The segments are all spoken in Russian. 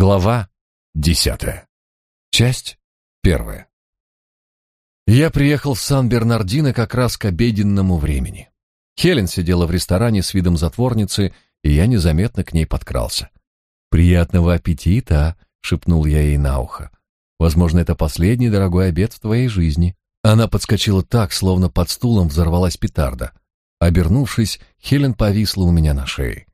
Глава десятая. Часть первая. Я приехал в Сан-Бернардино как раз к обеденному времени. Хелен сидела в ресторане с видом затворницы, и я незаметно к ней подкрался. «Приятного аппетита!» — шепнул я ей на ухо. «Возможно, это последний дорогой обед в твоей жизни». Она подскочила так, словно под стулом взорвалась петарда. Обернувшись, Хелен повисла у меня на шее.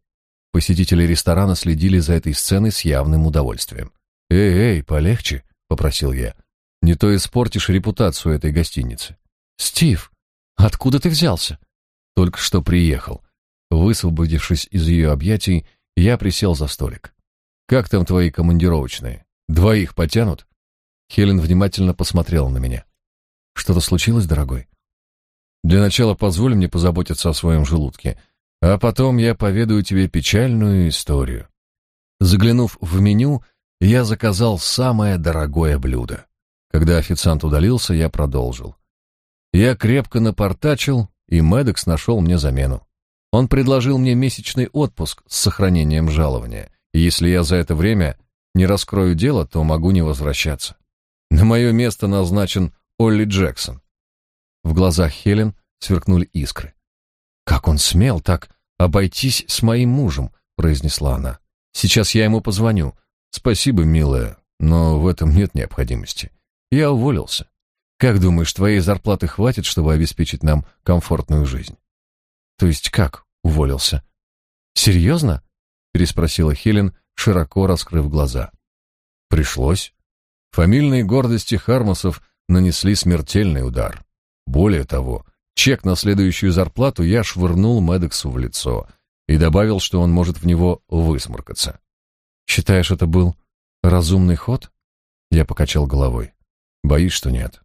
Посетители ресторана следили за этой сценой с явным удовольствием. «Эй, эй, полегче», — попросил я. «Не то испортишь репутацию этой гостиницы». «Стив, откуда ты взялся?» «Только что приехал». Высвободившись из ее объятий, я присел за столик. «Как там твои командировочные? Двоих потянут?» Хелен внимательно посмотрела на меня. «Что-то случилось, дорогой?» «Для начала позволь мне позаботиться о своем желудке», а потом я поведаю тебе печальную историю. Заглянув в меню, я заказал самое дорогое блюдо. Когда официант удалился, я продолжил. Я крепко напортачил, и Медекс нашел мне замену. Он предложил мне месячный отпуск с сохранением жалования, и если я за это время не раскрою дело, то могу не возвращаться. На мое место назначен Олли Джексон. В глазах Хелен сверкнули искры. Как он смел так обойтись с моим мужем, произнесла она. Сейчас я ему позвоню. Спасибо, милая, но в этом нет необходимости. Я уволился. Как думаешь, твоей зарплаты хватит, чтобы обеспечить нам комфортную жизнь? То есть как уволился? Серьезно? переспросила Хелен, широко раскрыв глаза. Пришлось. Фамильные гордости Хармосов нанесли смертельный удар. Более того, Чек на следующую зарплату я швырнул Медексу в лицо и добавил, что он может в него высморкаться. «Считаешь, это был разумный ход?» Я покачал головой. «Боюсь, что нет».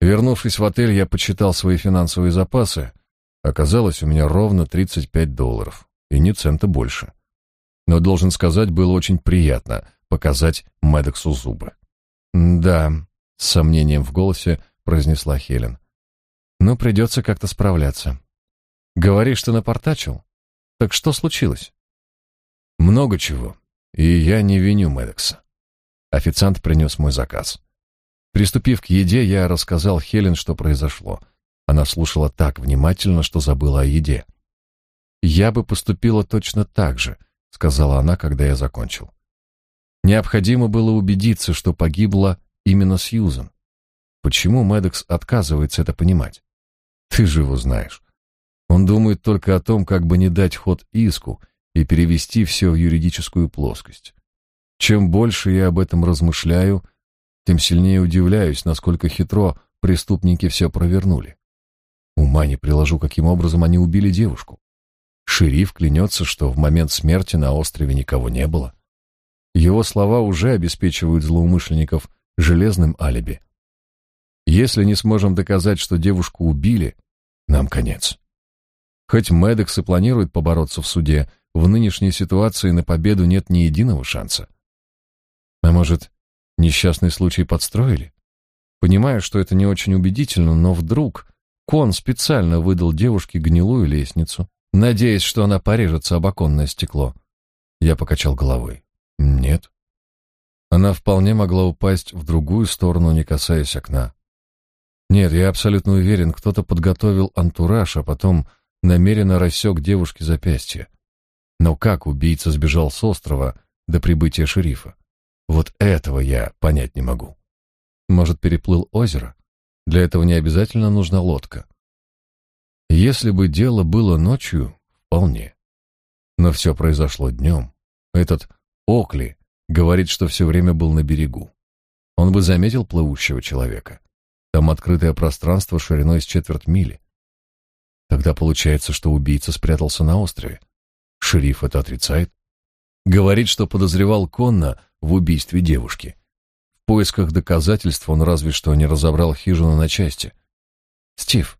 Вернувшись в отель, я почитал свои финансовые запасы. Оказалось, у меня ровно 35 долларов, и ни цента больше. Но, должен сказать, было очень приятно показать Медексу зубы. «Да», — с сомнением в голосе произнесла Хелен. Но придется как-то справляться. Говоришь, ты напортачил? Так что случилось? Много чего. И я не виню Медекса. Официант принес мой заказ. Приступив к еде, я рассказал Хелен, что произошло. Она слушала так внимательно, что забыла о еде. «Я бы поступила точно так же», — сказала она, когда я закончил. Необходимо было убедиться, что погибла именно Сьюзен. Почему Медекс отказывается это понимать? Ты же его знаешь. Он думает только о том, как бы не дать ход иску и перевести все в юридическую плоскость. Чем больше я об этом размышляю, тем сильнее удивляюсь, насколько хитро преступники все провернули. Ума не приложу, каким образом они убили девушку. Шериф клянется, что в момент смерти на острове никого не было. Его слова уже обеспечивают злоумышленников железным алиби. Если не сможем доказать, что девушку убили, нам конец. Хоть Медекс и планирует побороться в суде, в нынешней ситуации на победу нет ни единого шанса. А может, несчастный случай подстроили? Понимаю, что это не очень убедительно, но вдруг Кон специально выдал девушке гнилую лестницу, надеясь, что она порежется об оконное стекло. Я покачал головой. Нет. Она вполне могла упасть в другую сторону, не касаясь окна. Нет, я абсолютно уверен, кто-то подготовил антураж, а потом намеренно рассек девушке запястье. Но как убийца сбежал с острова до прибытия шерифа? Вот этого я понять не могу. Может, переплыл озеро? Для этого не обязательно нужна лодка. Если бы дело было ночью, вполне. Но все произошло днем. Этот Окли говорит, что все время был на берегу. Он бы заметил плывущего человека. Там открытое пространство шириной с четверть мили. Тогда получается, что убийца спрятался на острове. Шериф это отрицает. Говорит, что подозревал Конна в убийстве девушки. В поисках доказательств он разве что не разобрал хижину на части. Стив,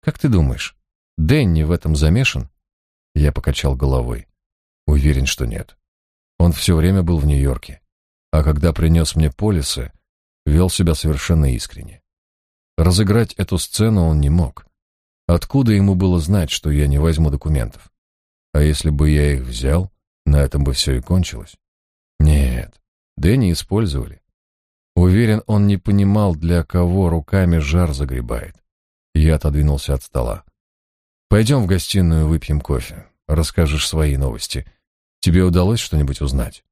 как ты думаешь, Дэнни в этом замешан? Я покачал головой. Уверен, что нет. Он все время был в Нью-Йорке, а когда принес мне полисы, вел себя совершенно искренне. Разыграть эту сцену он не мог. Откуда ему было знать, что я не возьму документов? А если бы я их взял, на этом бы все и кончилось. Нет, Дэнни использовали. Уверен, он не понимал, для кого руками жар загребает. Я отодвинулся от стола. Пойдем в гостиную, выпьем кофе. Расскажешь свои новости. Тебе удалось что-нибудь узнать?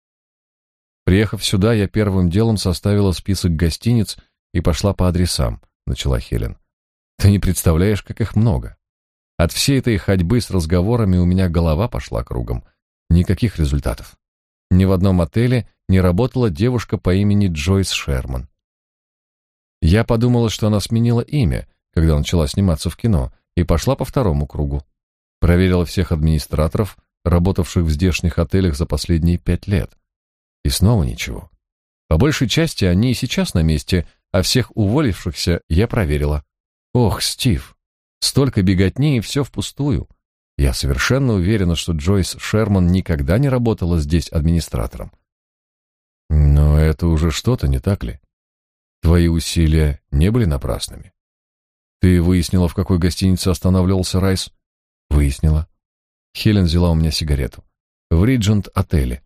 Приехав сюда, я первым делом составила список гостиниц и пошла по адресам, начала Хелен. Ты не представляешь, как их много. От всей этой ходьбы с разговорами у меня голова пошла кругом. Никаких результатов. Ни в одном отеле не работала девушка по имени Джойс Шерман. Я подумала, что она сменила имя, когда начала сниматься в кино, и пошла по второму кругу. Проверила всех администраторов, работавших в здешних отелях за последние пять лет. И снова ничего. По большей части они и сейчас на месте, а всех уволившихся я проверила. Ох, Стив, столько беготни и все впустую. Я совершенно уверена, что Джойс Шерман никогда не работала здесь администратором. Но это уже что-то, не так ли? Твои усилия не были напрасными. Ты выяснила, в какой гостинице останавливался Райс? Выяснила. Хелен взяла у меня сигарету. В Риджент отеле.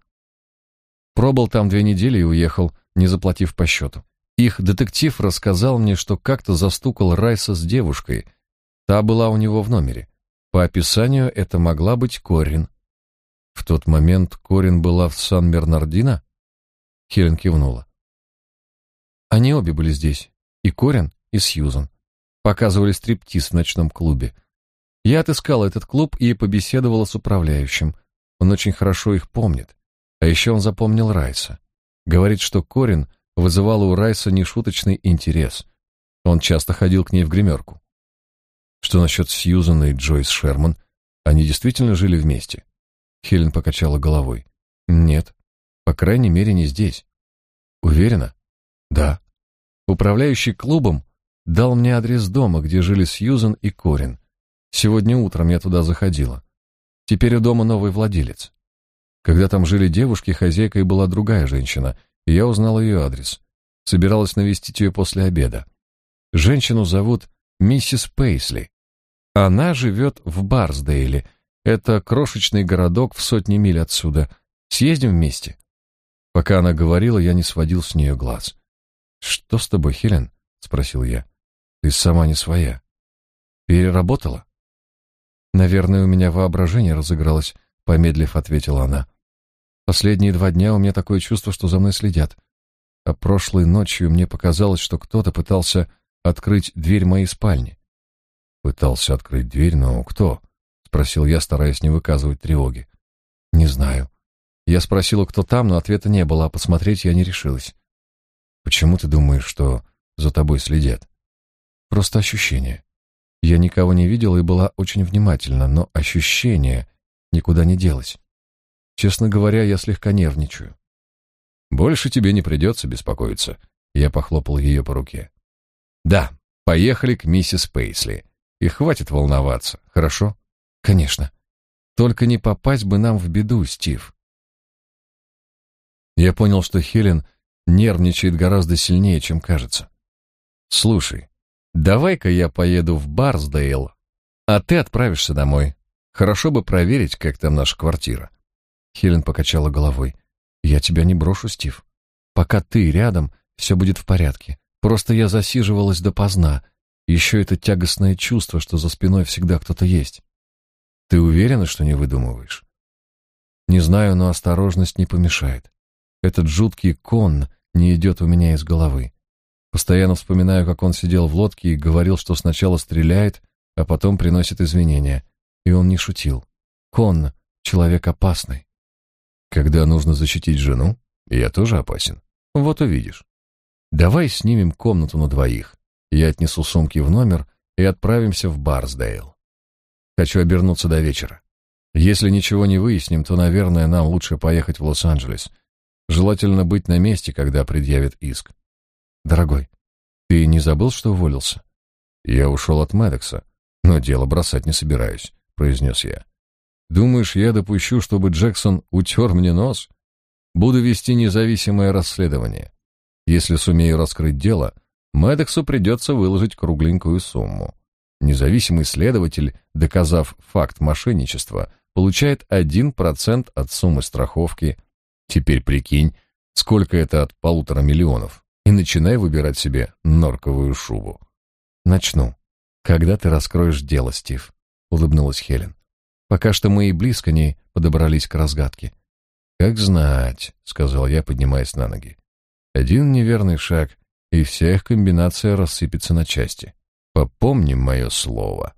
Пробыл там две недели и уехал, не заплатив по счету. Их детектив рассказал мне, что как-то застукал Райса с девушкой. Та была у него в номере. По описанию это могла быть Корин. В тот момент Корин была в Сан-Бернардино? Хелен кивнула. Они обе были здесь, и Корин, и Сьюзан. Показывали стриптиз в ночном клубе. Я отыскала этот клуб и побеседовала с управляющим. Он очень хорошо их помнит. А еще он запомнил Райса. Говорит, что Корин вызывала у Райса нешуточный интерес. Он часто ходил к ней в гримерку. Что насчет Сьюзан и Джойс Шерман? Они действительно жили вместе? Хелен покачала головой. Нет, по крайней мере, не здесь. Уверена? Да. Управляющий клубом дал мне адрес дома, где жили Сьюзан и Корин. Сегодня утром я туда заходила. Теперь у дома новый владелец. Когда там жили девушки, хозяйкой была другая женщина, я узнал ее адрес. Собиралась навестить ее после обеда. Женщину зовут миссис Пейсли. Она живет в Барсдейле. Это крошечный городок в сотни миль отсюда. Съездим вместе. Пока она говорила, я не сводил с нее глаз. Что с тобой, Хелен? спросил я. Ты сама не своя. Переработала? Наверное, у меня воображение разыгралось, помедлив ответила она. Последние два дня у меня такое чувство, что за мной следят. А прошлой ночью мне показалось, что кто-то пытался открыть дверь моей спальни. Пытался открыть дверь, но кто? спросил я, стараясь не выказывать тревоги. Не знаю. Я спросила, кто там, но ответа не было, а посмотреть я не решилась. Почему ты думаешь, что за тобой следят? Просто ощущение. Я никого не видела и была очень внимательна, но ощущение никуда не делось. Честно говоря, я слегка нервничаю. Больше тебе не придется беспокоиться. Я похлопал ее по руке. Да, поехали к миссис Пейсли. И хватит волноваться, хорошо? Конечно. Только не попасть бы нам в беду, Стив. Я понял, что Хелен нервничает гораздо сильнее, чем кажется. Слушай, Давай-ка я поеду в Барсдейл, а ты отправишься домой. Хорошо бы проверить, как там наша квартира. Хелен покачала головой. Я тебя не брошу, Стив. Пока ты рядом, все будет в порядке. Просто я засиживалась допоздна. Еще это тягостное чувство, что за спиной всегда кто-то есть. Ты уверена, что не выдумываешь? Не знаю, но осторожность не помешает. Этот жуткий кон не идет у меня из головы. Постоянно вспоминаю, как он сидел в лодке и говорил, что сначала стреляет, а потом приносит извинения. И он не шутил. Конн — человек опасный. Когда нужно защитить жену, я тоже опасен. Вот увидишь. Давай снимем комнату на двоих. Я отнесу сумки в номер и отправимся в Барсдейл. Хочу обернуться до вечера. Если ничего не выясним, то, наверное, нам лучше поехать в Лос-Анджелес. Желательно быть на месте, когда предъявят иск. Дорогой, ты не забыл, что уволился? Я ушел от Медекса, но дело бросать не собираюсь, произнес я. Думаешь, я допущу, чтобы Джексон утер мне нос? Буду вести независимое расследование. Если сумею раскрыть дело, Медексу придется выложить кругленькую сумму. Независимый следователь, доказав факт мошенничества, получает 1% от суммы страховки. Теперь прикинь, сколько это от полутора миллионов, и начинай выбирать себе норковую шубу. Начну. Когда ты раскроешь дело, Стив? улыбнулась Хелен. Пока что мы и близко не подобрались к разгадке. Как знать, сказал я, поднимаясь на ноги. Один неверный шаг, и вся их комбинация рассыпется на части. Попомни мое слово.